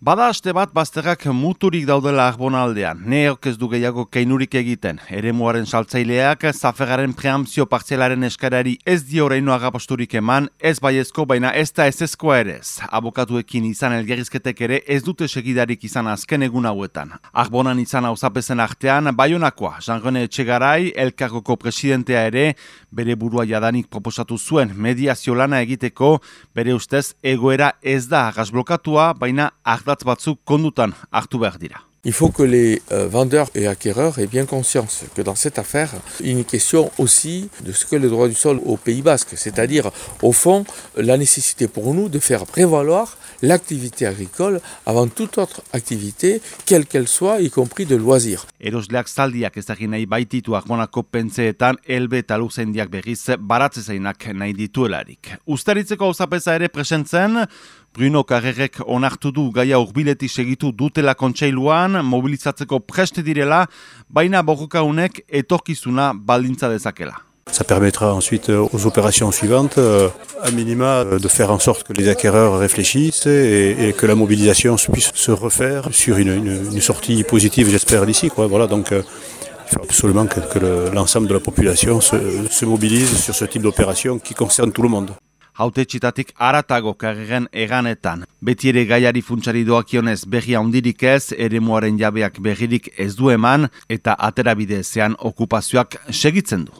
Bada aste bat bazterrak muturik daudela arbonaldean, neok ez du gehiago keinurik egiten. Eremuaren saltzaileak, zafegaren preamzio partzialaren eskarari ez di horreino agaposturik eman, ez baiezko baina ez da ez ezkoa ere ez. Abokatuekin izan elgerizketek ere ez dute segidarik izan azken egun hauetan. Arbonan izan hau zapezen artean, baionakoa, Jean-René Etxegarai, elkargoko presidentea ere, bere burua jadanik proposatu zuen mediazio lana egiteko, bere ustez egoera ez da agasblokatua, baina ardatz batzuk kondutan hartu behar dira. Il faut que les euh, vendeurs et acquéreurs aient bien conscience que dans cette affaire, il y a une question aussi de ce que le droit du sol au Pays Basque, c'est-à-dire au fond la nécessité pour nous de faire prévaloir l'activité agricole avant toute autre activité, quelle qu'elle soit, y compris de loisirs. Erosleak zaldiak ezagin nahi pentseetan elbe eta luzendiak berriz baratze zainak nahi dituelarik. Ustaritzeko hauzapeza ere presentzen, Bruno Carrerek onartu du gaia urbileti segitu dutela kontseiluan, mobilizatzeko preste direla, baina borroka unek etorkizuna baldintza dezakela. Ça permettra ensuite aux opérations suivantes, euh, à minima, euh, de faire en sorte que les acquéreurs réfléchissent et, que la mobilisation puisse se refaire sur une, sortie positive, j'espère, d'ici. Voilà, donc, euh, il faut absolument que, l'ensemble de la population se mobilise sur ce type d'opération qui concerne tout le monde. Haute txitatik aratago karregen eganetan. Beti ere gaiari funtsari doakionez berri handirik ez, ere jabeak berririk ez du eman, eta aterabide zean okupazioak segitzen du.